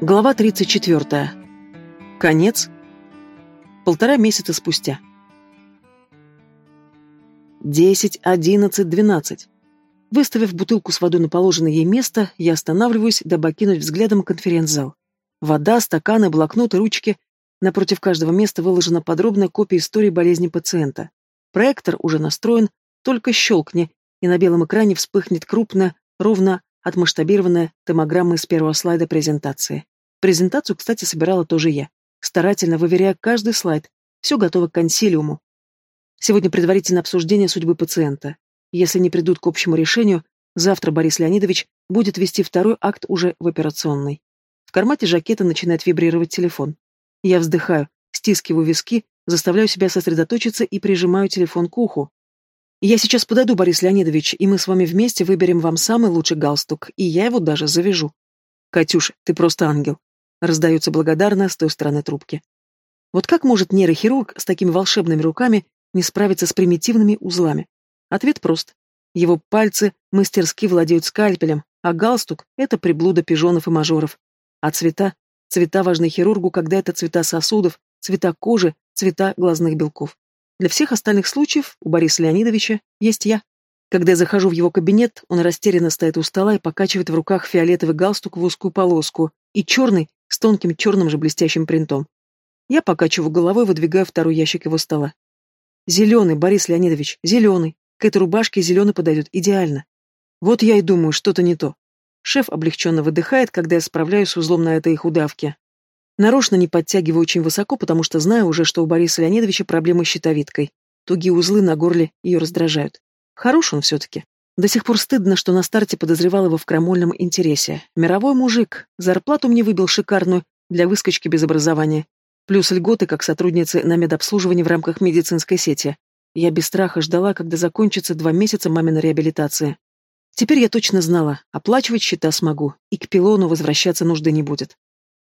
Глава 34. Конец. Полтора месяца спустя. Десять, одиннадцать, двенадцать. Выставив бутылку с водой на положенное ей место, я останавливаюсь, дабы окинуть взглядом конференц-зал. Вода, стаканы, блокноты, ручки. Напротив каждого места выложена подробная копия истории болезни пациента. Проектор уже настроен, только щелкни, и на белом экране вспыхнет крупно, ровно отмасштабированная томограмма из первого слайда презентации. Презентацию, кстати, собирала тоже я, старательно выверяя каждый слайд. Все готово к консилиуму. Сегодня предварительное обсуждение судьбы пациента. Если не придут к общему решению, завтра Борис Леонидович будет вести второй акт уже в операционной. В кармате жакета начинает вибрировать телефон. Я вздыхаю, стискиваю виски, заставляю себя сосредоточиться и прижимаю телефон к уху. Я сейчас подойду, Борис Леонидович, и мы с вами вместе выберем вам самый лучший галстук, и я его даже завяжу. Катюш, ты просто ангел. Раздается благодарно с той стороны трубки. Вот как может нейрохирург с такими волшебными руками не справиться с примитивными узлами? Ответ прост. Его пальцы мастерски владеют скальпелем, а галстук — это приблуда пижонов и мажоров. А цвета? Цвета важны хирургу, когда это цвета сосудов, цвета кожи, цвета глазных белков. Для всех остальных случаев у Бориса Леонидовича есть я. Когда я захожу в его кабинет, он растерянно стоит у стола и покачивает в руках фиолетовый галстук в узкую полоску и черный с тонким черным же блестящим принтом. Я покачиваю головой, выдвигаю второй ящик его стола. Зеленый, Борис Леонидович, зеленый. К этой рубашке зеленый подойдет идеально. Вот я и думаю, что-то не то. Шеф облегченно выдыхает, когда я справляюсь с узлом на этой худавке. Нарочно не подтягиваю очень высоко, потому что знаю уже, что у Бориса Леонидовича проблемы с щитовидкой. Тугие узлы на горле ее раздражают. Хорош он все-таки. До сих пор стыдно, что на старте подозревал его в крамольном интересе. Мировой мужик. Зарплату мне выбил шикарную для выскочки без образования. Плюс льготы как сотрудницы на медобслуживании в рамках медицинской сети. Я без страха ждала, когда закончатся два месяца маминой реабилитации. Теперь я точно знала, оплачивать счета смогу, и к пилону возвращаться нужды не будет.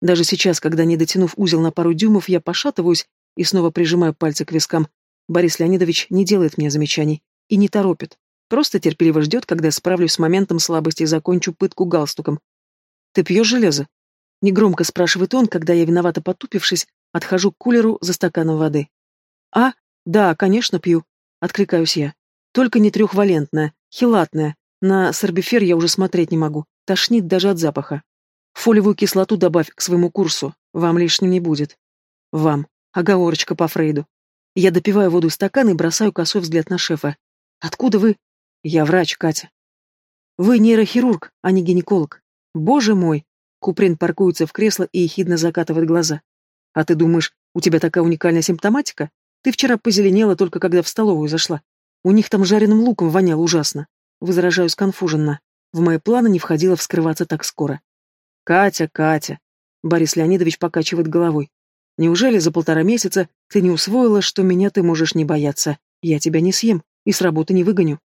Даже сейчас, когда, не дотянув узел на пару дюймов, я пошатываюсь и снова прижимаю пальцы к вискам, Борис Леонидович не делает мне замечаний и не торопит. Просто терпеливо ждет, когда я справлюсь с моментом слабости и закончу пытку галстуком. «Ты пьешь железо?» Негромко спрашивает он, когда я, виновато потупившись, отхожу к кулеру за стаканом воды. «А, да, конечно, пью», — откликаюсь я. «Только не трехвалентная, хилатная. На сорбифер я уже смотреть не могу. Тошнит даже от запаха». Фолиевую кислоту добавь к своему курсу, вам лишним не будет. Вам. Оговорочка по Фрейду. Я допиваю воду из стакана и бросаю косой взгляд на шефа. Откуда вы? Я врач, Катя. Вы нейрохирург, а не гинеколог. Боже мой! Куприн паркуется в кресло и ехидно закатывает глаза. А ты думаешь, у тебя такая уникальная симптоматика? Ты вчера позеленела только когда в столовую зашла. У них там жареным луком воняло ужасно. Возражаю сконфуженно. В мои планы не входило вскрываться так скоро. Катя, Катя. Борис Леонидович покачивает головой. Неужели за полтора месяца ты не усвоила, что меня ты можешь не бояться? Я тебя не съем и с работы не выгоню.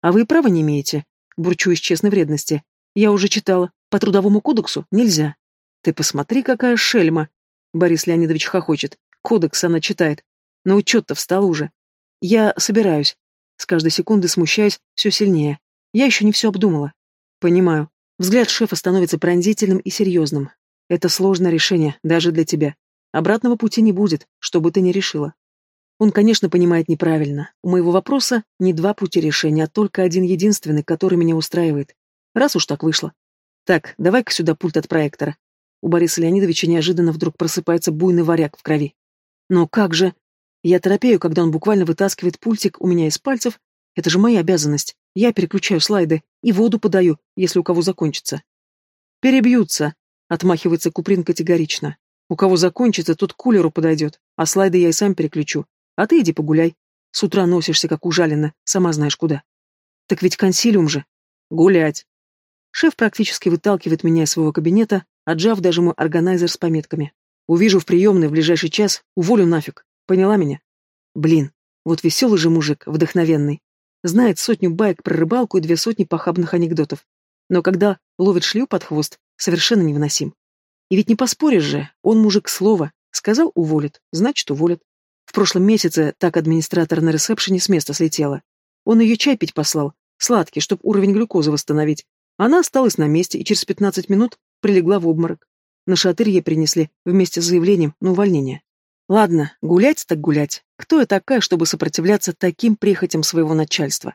А вы и права не имеете. Бурчу из честной вредности. Я уже читала. По трудовому кодексу нельзя. Ты посмотри, какая шельма. Борис Леонидович хохочет. Кодекс она читает. На учет-то встал уже. Я собираюсь. С каждой секунды смущаюсь все сильнее. Я еще не все обдумала. Понимаю. Взгляд шефа становится пронзительным и серьезным. Это сложное решение, даже для тебя. Обратного пути не будет, что бы ты ни решила. Он, конечно, понимает неправильно. У моего вопроса не два пути решения, а только один единственный, который меня устраивает. Раз уж так вышло. Так, давай-ка сюда пульт от проектора. У Бориса Леонидовича неожиданно вдруг просыпается буйный варяг в крови. Но как же? Я торопею, когда он буквально вытаскивает пультик у меня из пальцев. Это же моя обязанность. Я переключаю слайды и воду подаю, если у кого закончится. Перебьются, отмахивается Куприн категорично. У кого закончится, тот к кулеру подойдет, а слайды я и сам переключу. А ты иди погуляй. С утра носишься, как ужалена, сама знаешь куда. Так ведь консилиум же. Гулять. Шеф практически выталкивает меня из своего кабинета, отжав даже мой органайзер с пометками. Увижу в приемной в ближайший час, уволю нафиг. Поняла меня? Блин, вот веселый же мужик, вдохновенный. Знает сотню баек про рыбалку и две сотни похабных анекдотов. Но когда ловит шлю под хвост, совершенно невыносим. И ведь не поспоришь же, он мужик слова. Сказал — уволит, значит, уволит. В прошлом месяце так администратор на ресепшене с места слетела. Он ее чай пить послал, сладкий, чтобы уровень глюкозы восстановить. Она осталась на месте и через 15 минут прилегла в обморок. На шатырь ей принесли вместе с заявлением на увольнение. Ладно, гулять так гулять. Кто я такая, чтобы сопротивляться таким прихотям своего начальства?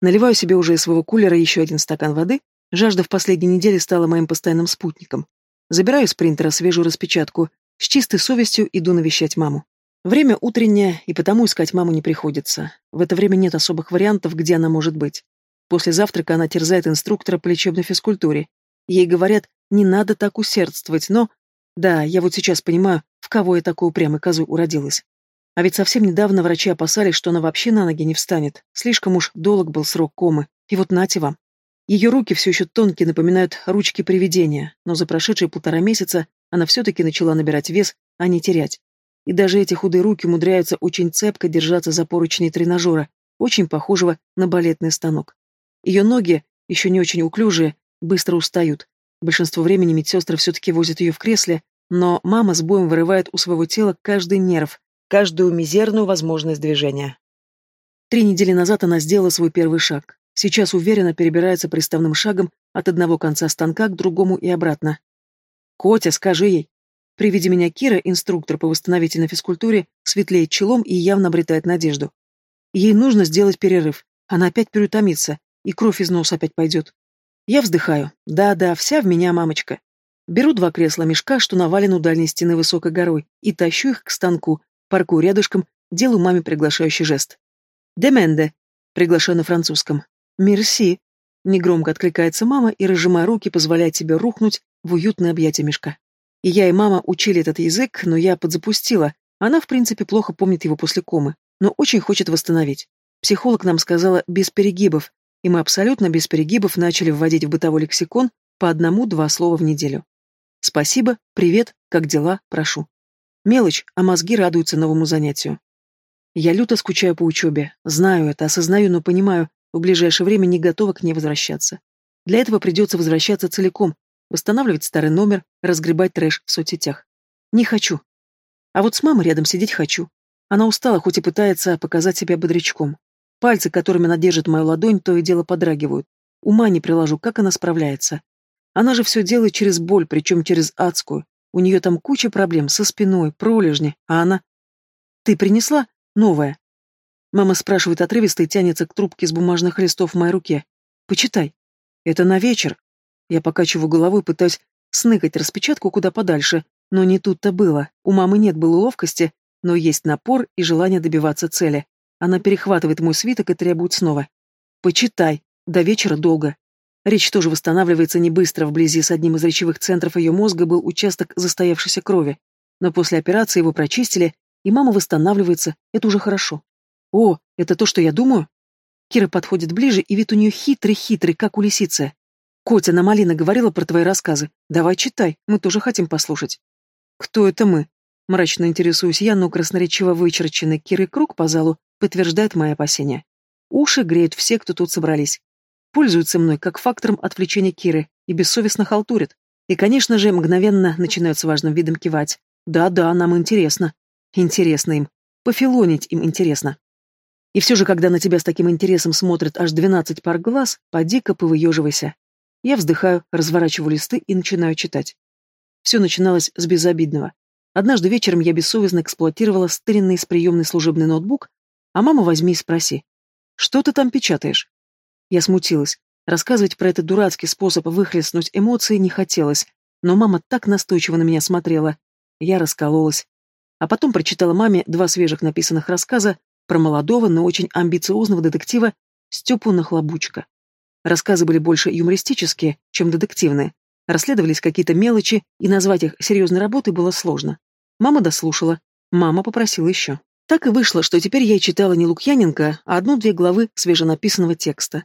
Наливаю себе уже из своего кулера еще один стакан воды. Жажда в последней неделе стала моим постоянным спутником. Забираю из принтера свежую распечатку. С чистой совестью иду навещать маму. Время утреннее, и потому искать маму не приходится. В это время нет особых вариантов, где она может быть. После завтрака она терзает инструктора по лечебной физкультуре. Ей говорят, не надо так усердствовать, но... Да, я вот сейчас понимаю, в кого я такой упрямой козу уродилась. А ведь совсем недавно врачи опасались, что она вообще на ноги не встанет. Слишком уж долг был срок комы. И вот нате вам. Ее руки все еще тонкие, напоминают ручки привидения, но за прошедшие полтора месяца она все-таки начала набирать вес, а не терять. И даже эти худые руки умудряются очень цепко держаться за поручни тренажера, очень похожего на балетный станок. Ее ноги, еще не очень уклюжие, быстро устают. Большинство времени медсестры все-таки возят ее в кресле, но мама с боем вырывает у своего тела каждый нерв, каждую мизерную возможность движения. Три недели назад она сделала свой первый шаг. Сейчас уверенно перебирается приставным шагом от одного конца станка к другому и обратно. «Котя, скажи ей!» При виде меня Кира, инструктор по восстановительной физкультуре, светлеет челом и явно обретает надежду. Ей нужно сделать перерыв. Она опять переутомится, и кровь из носа опять пойдет. Я вздыхаю. Да-да, вся в меня мамочка. Беру два кресла-мешка, что навалены у дальней стены высокой горой, и тащу их к станку, паркую рядышком, делаю маме приглашающий жест. «Деменде», приглашаю на французском. «Мерси», негромко откликается мама и, разжимая руки, позволяет себе рухнуть в уютное объятие мешка. И я, и мама учили этот язык, но я подзапустила. Она, в принципе, плохо помнит его после комы, но очень хочет восстановить. Психолог нам сказала без перегибов, и мы абсолютно без перегибов начали вводить в бытовой лексикон по одному-два слова в неделю. Спасибо, привет, как дела, прошу. Мелочь, а мозги радуются новому занятию. Я люто скучаю по учебе. Знаю это, осознаю, но понимаю, в ближайшее время не готова к ней возвращаться. Для этого придется возвращаться целиком, восстанавливать старый номер, разгребать трэш в соцсетях. Не хочу. А вот с мамой рядом сидеть хочу. Она устала, хоть и пытается показать себя бодрячком. Пальцы, которыми она держит мою ладонь, то и дело подрагивают. Ума не приложу, как она справляется. Она же все делает через боль, причем через адскую. У нее там куча проблем со спиной, пролежни, а она... «Ты принесла? Новая?» Мама спрашивает отрывисто и тянется к трубке с бумажных листов в моей руке. «Почитай. Это на вечер». Я покачиваю головой, пытаюсь сныкать распечатку куда подальше, но не тут-то было. У мамы нет было ловкости, но есть напор и желание добиваться цели. Она перехватывает мой свиток и требует снова. «Почитай. До вечера долго». Речь тоже восстанавливается не быстро. Вблизи с одним из речевых центров ее мозга был участок застоявшейся крови. Но после операции его прочистили, и мама восстанавливается. Это уже хорошо. О, это то, что я думаю? Кира подходит ближе, и вид у нее хитрый-хитрый, как у лисицы. Котя на Малина говорила про твои рассказы. Давай читай, мы тоже хотим послушать. Кто это мы? Мрачно интересуюсь я, но красноречиво вычерченный Кирой круг по залу подтверждает мои опасения. Уши греют все, кто тут собрались. Пользуются мной как фактором отвлечения Киры и бессовестно халтурят. И, конечно же, мгновенно начинают с важным видом кивать. Да-да, нам интересно. Интересно им. Пофилонить им интересно. И все же, когда на тебя с таким интересом смотрят аж двенадцать пар глаз, поди-ка повыеживайся. Я вздыхаю, разворачиваю листы и начинаю читать. Все начиналось с безобидного. Однажды вечером я бессовестно эксплуатировала старинный с приемный служебный ноутбук, а мама возьми и спроси. «Что ты там печатаешь?» Я смутилась. Рассказывать про этот дурацкий способ выхлестнуть эмоции не хотелось, но мама так настойчиво на меня смотрела. Я раскололась. А потом прочитала маме два свежих написанных рассказа про молодого, но очень амбициозного детектива Степу Нахлобучка. Рассказы были больше юмористические, чем детективные. Расследовались какие-то мелочи, и назвать их серьезной работой было сложно. Мама дослушала. Мама попросила еще. Так и вышло, что теперь я читала не Лукьяненко, а одну-две главы свеженаписанного текста.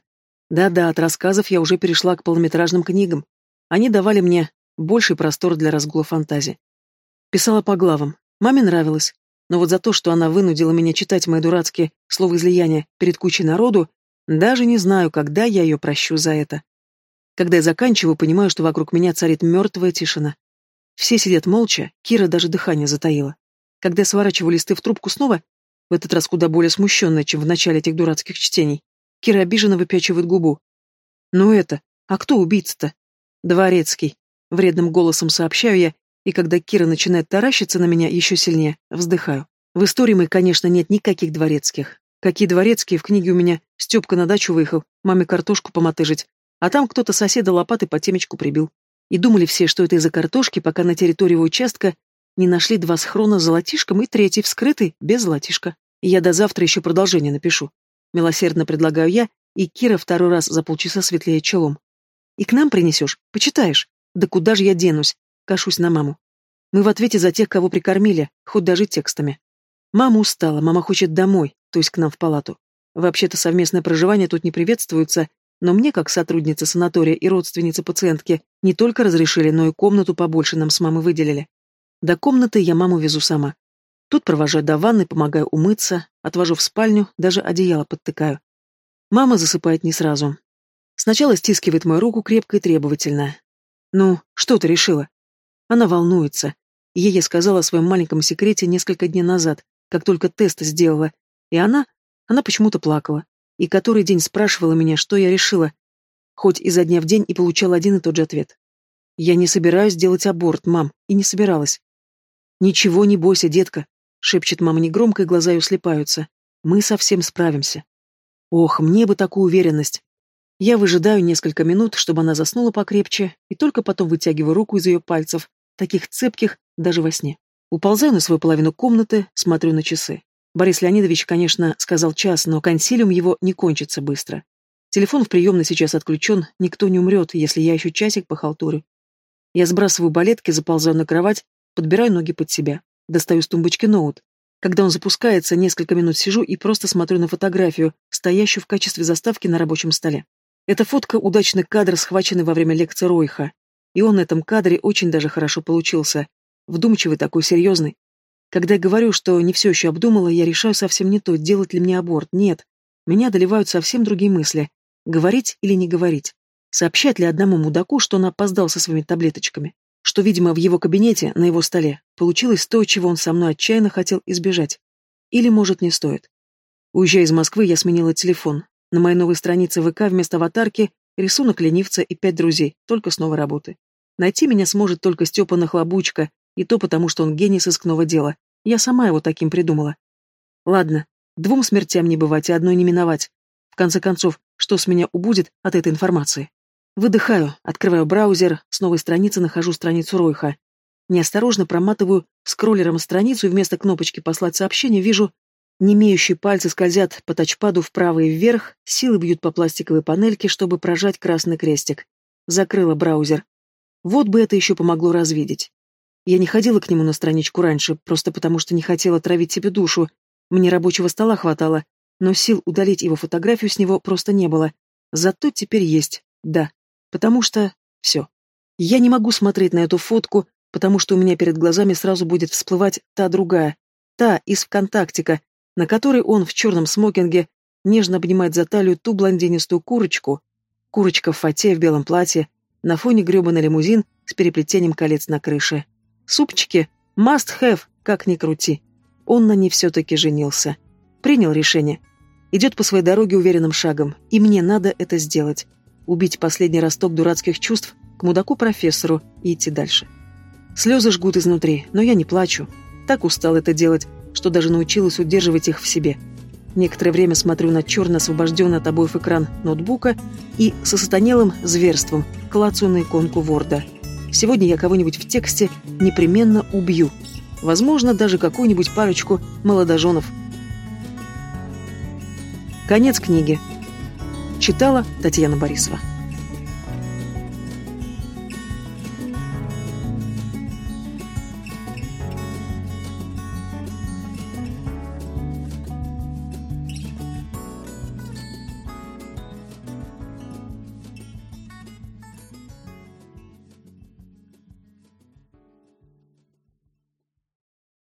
Да-да, от рассказов я уже перешла к полнометражным книгам. Они давали мне больший простор для разгула фантазии. Писала по главам. Маме нравилось. Но вот за то, что она вынудила меня читать мои дурацкие словоизлияния перед кучей народу, даже не знаю, когда я ее прощу за это. Когда я заканчиваю, понимаю, что вокруг меня царит мертвая тишина. Все сидят молча, Кира даже дыхание затаила. Когда сворачиваю листы в трубку снова, в этот раз куда более смущенная, чем в начале этих дурацких чтений, Кира обиженно выпячивает губу. «Ну это, а кто убийца-то?» «Дворецкий». Вредным голосом сообщаю я, и когда Кира начинает таращиться на меня еще сильнее, вздыхаю. В истории мы, конечно, нет никаких дворецких. Какие дворецкие, в книге у меня Степка на дачу выехал, маме картошку помотыжить, а там кто-то соседа лопатой по темечку прибил. И думали все, что это из-за картошки, пока на территории участка не нашли два схрона с золотишком и третий вскрытый, без золотишка. Я до завтра еще продолжение напишу. Милосердно предлагаю я, и Кира второй раз за полчаса светлее челом. И к нам принесешь? Почитаешь? Да куда же я денусь? Кашусь на маму. Мы в ответе за тех, кого прикормили, хоть даже текстами. Мама устала, мама хочет домой, то есть к нам в палату. Вообще-то совместное проживание тут не приветствуется, но мне, как сотрудница санатория и родственница пациентки, не только разрешили, но и комнату побольше нам с мамой выделили. До комнаты я маму везу сама. Тут провожаю до ванны, помогаю умыться, отвожу в спальню, даже одеяло подтыкаю. Мама засыпает не сразу. Сначала стискивает мою руку крепко и требовательно. «Ну, что ты решила?» Она волнуется. Ей я сказала о своем маленьком секрете несколько дней назад, как только тест сделала, и она, она почему-то плакала и который день спрашивала меня, что я решила, хоть изо дня в день и получала один и тот же ответ. «Я не собираюсь делать аборт, мам, и не собиралась». «Ничего не бойся, детка», — шепчет мама негромко, и глаза ее слепаются. «Мы совсем справимся». Ох, мне бы такую уверенность. Я выжидаю несколько минут, чтобы она заснула покрепче, и только потом вытягиваю руку из ее пальцев, таких цепких даже во сне. Уползаю на свою половину комнаты, смотрю на часы. Борис Леонидович, конечно, сказал час, но консилиум его не кончится быстро. Телефон в приемной сейчас отключен, никто не умрет, если я еще часик по халтуре. Я сбрасываю балетки, заползаю на кровать, подбираю ноги под себя, достаю с тумбочки ноут. Когда он запускается, несколько минут сижу и просто смотрю на фотографию, стоящую в качестве заставки на рабочем столе. Эта фотка — удачный кадр, схваченный во время лекции Ройха. И он на этом кадре очень даже хорошо получился. Вдумчивый такой, серьезный. Когда я говорю, что не все еще обдумала, я решаю совсем не то, делать ли мне аборт. Нет. Меня одолевают совсем другие мысли. Говорить или не говорить? Сообщать ли одному мудаку, что он опоздал со своими таблеточками? Что, видимо, в его кабинете, на его столе, получилось то, чего он со мной отчаянно хотел избежать? Или, может, не стоит? Уезжая из Москвы, я сменила телефон. На моей новой странице ВК вместо аватарки рисунок ленивца и пять друзей, только с новой работы. Найти меня сможет только Степа Нахлобучка, и то потому, что он гений сыскного дела. Я сама его таким придумала. Ладно, двум смертям не бывать и одной не миновать. В конце концов, что с меня убудет от этой информации? Выдыхаю, открываю браузер, с новой страницы нахожу страницу Ройха. Неосторожно проматываю скроллером страницу и вместо кнопочки «Послать сообщение» вижу, немеющие пальцы скользят по тачпаду вправо и вверх, силы бьют по пластиковой панельке, чтобы прожать красный крестик. Закрыла браузер. Вот бы это еще помогло развидеть. Я не ходила к нему на страничку раньше, просто потому что не хотела травить себе душу. Мне рабочего стола хватало, но сил удалить его фотографию с него просто не было. Зато теперь есть, да. Потому что... все. Я не могу смотреть на эту фотку, потому что у меня перед глазами сразу будет всплывать та другая, та из ВКонтактика, на которой он в черном смокинге нежно обнимает за талию ту блондинистую курочку, курочка в фате в белом платье, на фоне гребаный лимузин с переплетением колец на крыше. Супчики must have, как ни крути. Он на ней все-таки женился. Принял решение. Идет по своей дороге уверенным шагом, и мне надо это сделать. Убить последний росток дурацких чувств к мудаку-профессору и идти дальше. Слезы жгут изнутри, но я не плачу. Так устал это делать, что даже научилась удерживать их в себе. Некоторое время смотрю на черно освобожденный от обоев экран ноутбука и со сатанелым зверством клацаю на иконку Ворда – Сегодня я кого-нибудь в тексте непременно убью. Возможно, даже какую-нибудь парочку молодоженов. Конец книги. Читала Татьяна Борисова.